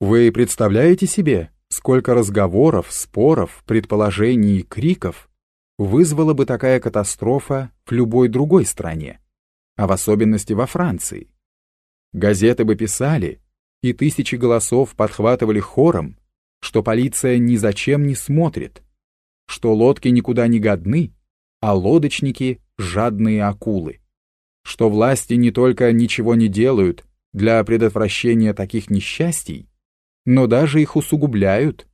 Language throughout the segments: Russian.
Вы представляете себе, сколько разговоров, споров, предположений и криков вызвала бы такая катастрофа в любой другой стране, а в особенности во Франции? Газеты бы писали, и тысячи голосов подхватывали хором, что полиция ни зачем не смотрит, что лодки никуда не годны, а лодочники — жадные акулы, что власти не только ничего не делают для предотвращения таких несчастий, но даже их усугубляют,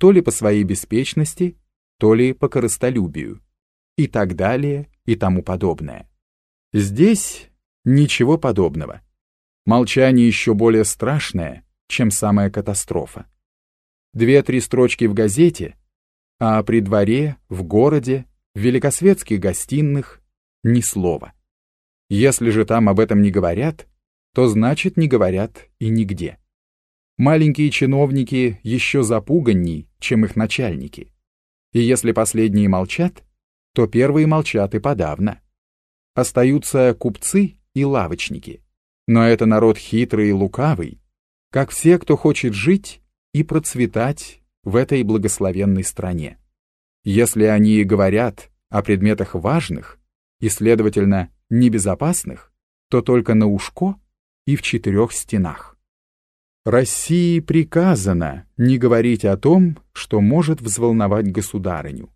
то ли по своей беспечности, то ли по корыстолюбию, и так далее, и тому подобное. Здесь ничего подобного. Молчание еще более страшное, чем самая катастрофа. Две-три строчки в газете, а при дворе, в городе, в великосветских гостиных ни слова. Если же там об этом не говорят, то значит не говорят и нигде. Маленькие чиновники еще запуганней, чем их начальники. И если последние молчат, то первые молчат и подавно. Остаются купцы и лавочники. Но это народ хитрый и лукавый, как все, кто хочет жить и процветать в этой благословенной стране. Если они и говорят о предметах важных и, следовательно, небезопасных, то только на ушко и в четырех стенах. России приказано не говорить о том, что может взволновать государыню.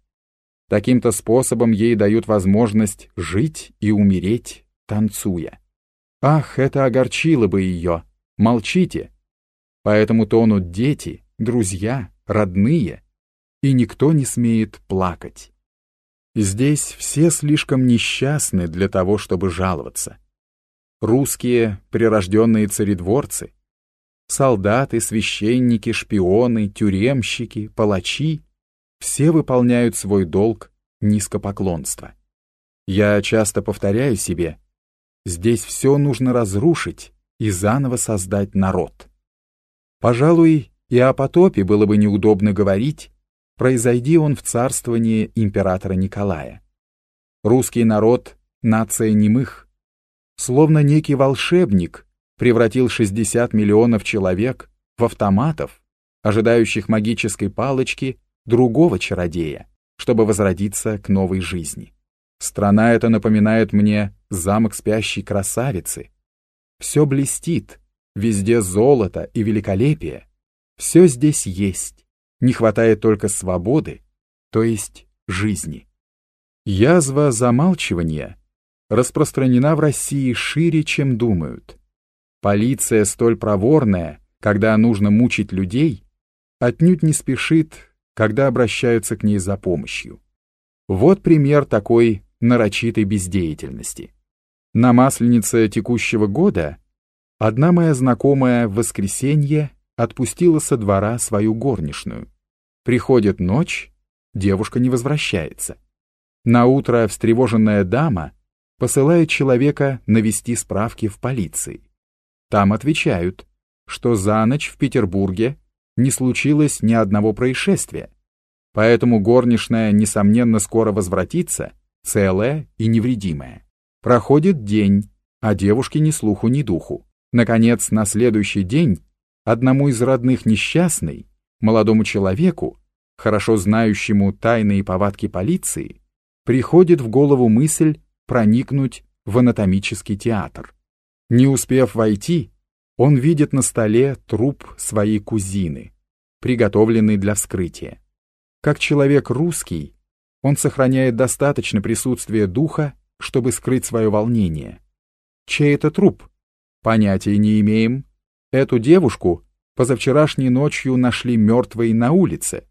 Таким-то способом ей дают возможность жить и умереть, танцуя. Ах, это огорчило бы ее! Молчите! Поэтому тонут дети, друзья, родные, и никто не смеет плакать. Здесь все слишком несчастны для того, чтобы жаловаться. Русские прирожденные царедворцы — Солдаты, священники, шпионы, тюремщики, палачи — все выполняют свой долг низкопоклонства. Я часто повторяю себе, здесь все нужно разрушить и заново создать народ. Пожалуй, и о потопе было бы неудобно говорить, произойди он в царствование императора Николая. Русский народ — нация немых. Словно некий волшебник превратил 60 миллионов человек в автоматов, ожидающих магической палочки другого чародея, чтобы возродиться к новой жизни. Страна эта напоминает мне замок спящей красавицы. Все блестит, везде золото и великолепие. Все здесь есть, не хватает только свободы, то есть жизни. Язва замалчивания распространена в России шире, чем думают. Полиция столь проворная, когда нужно мучить людей, отнюдь не спешит, когда обращаются к ней за помощью. Вот пример такой нарочитой бездеятельности. На Масленице текущего года одна моя знакомая в воскресенье отпустила со двора свою горничную. Приходит ночь, девушка не возвращается. На утро встревоженная дама посылает человека навести справки в полиции. Там отвечают, что за ночь в Петербурге не случилось ни одного происшествия, поэтому горничная, несомненно, скоро возвратится, целая и невредимая. Проходит день, а девушке ни слуху, ни духу. Наконец, на следующий день одному из родных несчастной, молодому человеку, хорошо знающему тайные повадки полиции, приходит в голову мысль проникнуть в анатомический театр. Не успев войти, он видит на столе труп своей кузины, приготовленный для вскрытия. Как человек русский, он сохраняет достаточно присутствия духа, чтобы скрыть свое волнение. Чей это труп? Понятия не имеем. Эту девушку позавчерашней ночью нашли мертвой на улице.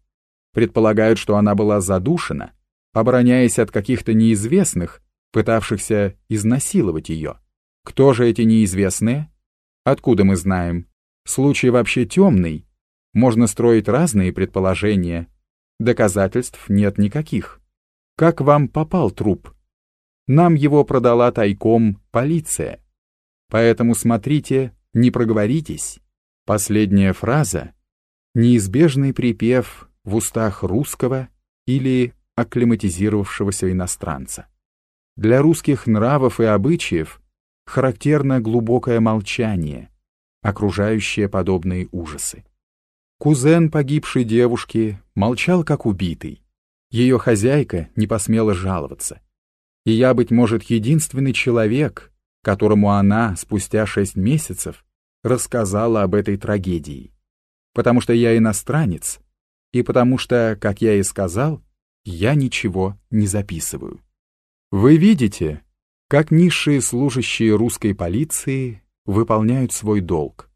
Предполагают, что она была задушена, обороняясь от каких-то неизвестных, пытавшихся изнасиловать ее. Кто же эти неизвестные? Откуда мы знаем? Случай вообще темный. Можно строить разные предположения. Доказательств нет никаких. Как вам попал труп? Нам его продала тайком полиция. Поэтому смотрите, не проговоритесь. Последняя фраза — неизбежный припев в устах русского или акклиматизировавшегося иностранца. Для русских нравов и обычаев характерно глубокое молчание, окружающие подобные ужасы. Кузен погибшей девушки молчал как убитый. Ее хозяйка не посмела жаловаться. И я, быть может, единственный человек, которому она спустя шесть месяцев рассказала об этой трагедии. Потому что я иностранец, и потому что, как я и сказал, я ничего не записываю. Вы видите, как низшие служащие русской полиции выполняют свой долг.